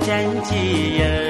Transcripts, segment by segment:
真吉人。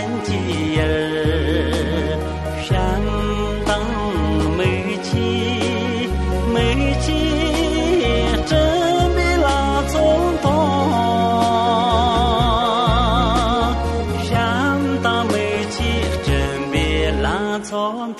天际儿山大美景美景真比那春多山大美景真比那春